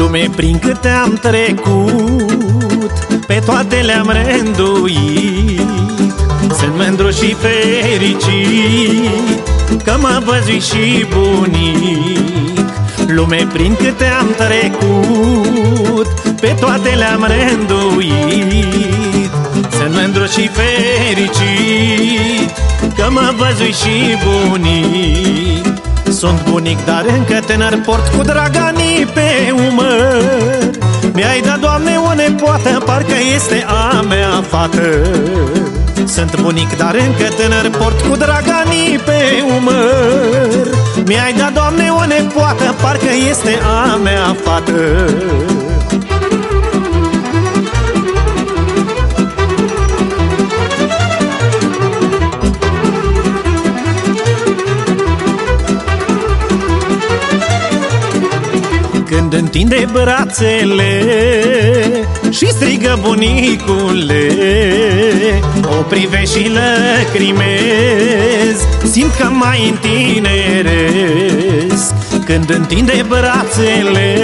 lume prin câte am trecut. Pe toate le-am rânduit Sunt mândru și fericit Că mă văzui și bunic. Lume prin câte am trecut Pe toate le-am rânduit Sunt mândru și fericit Că mă văzui și bunic Sunt bunic, dar încă tânăr Port cu draganii pe umăr Mi-ai dat, Doamne, o nepoată Parcă este a mea fată. Sunt bunic, dar încă tânăr Port cu draganii pe umăr Mi-ai dat, Doamne, o nepoată Parcă este a mea fată Când întinde brațele Și strigă bunicule. O privești și lăcrimez Simt că mai întineresc. Când întinde brațele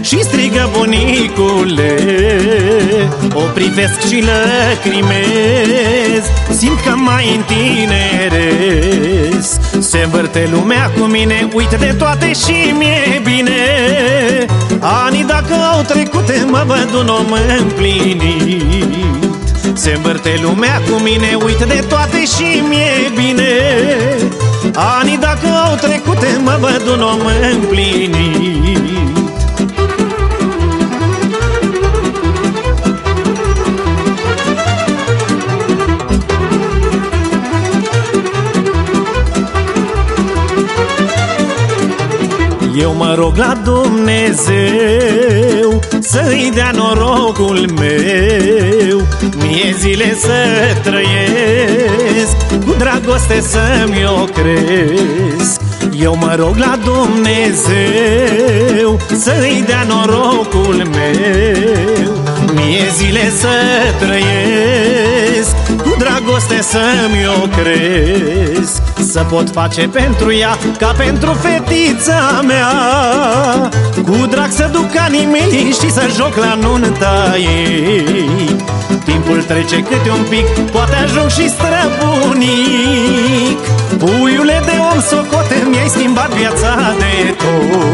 Și strigă bunicule O privesc și lăcrimez Simt că mai întineresc. Se învârte lumea cu mine Uit de toate și mi-e bine. Anii dacă au trecut Mă văd un om împlinit. Se învârte lumea cu mine Uit de toate și mi-e bine. Anii dacă au trecut Mă văd un om împlinit Eu mă rog la Dumnezeu Să-i dea norocul meu. Mie zile să trăiesc Cu dragoste să-mi o cresc Eu mă rog la Dumnezeu Să-i dea norocul meu. Mie zile să trăiesc Cu dragoste să-mi o cresc Să pot face pentru ea Ca pentru fetița mea. Cu drag să duc animii Și să joc la nunta ei. Timpul trece câte un pic Poate ajung și străbunic. Puiule de om socote Mi-ai schimbat viața de tot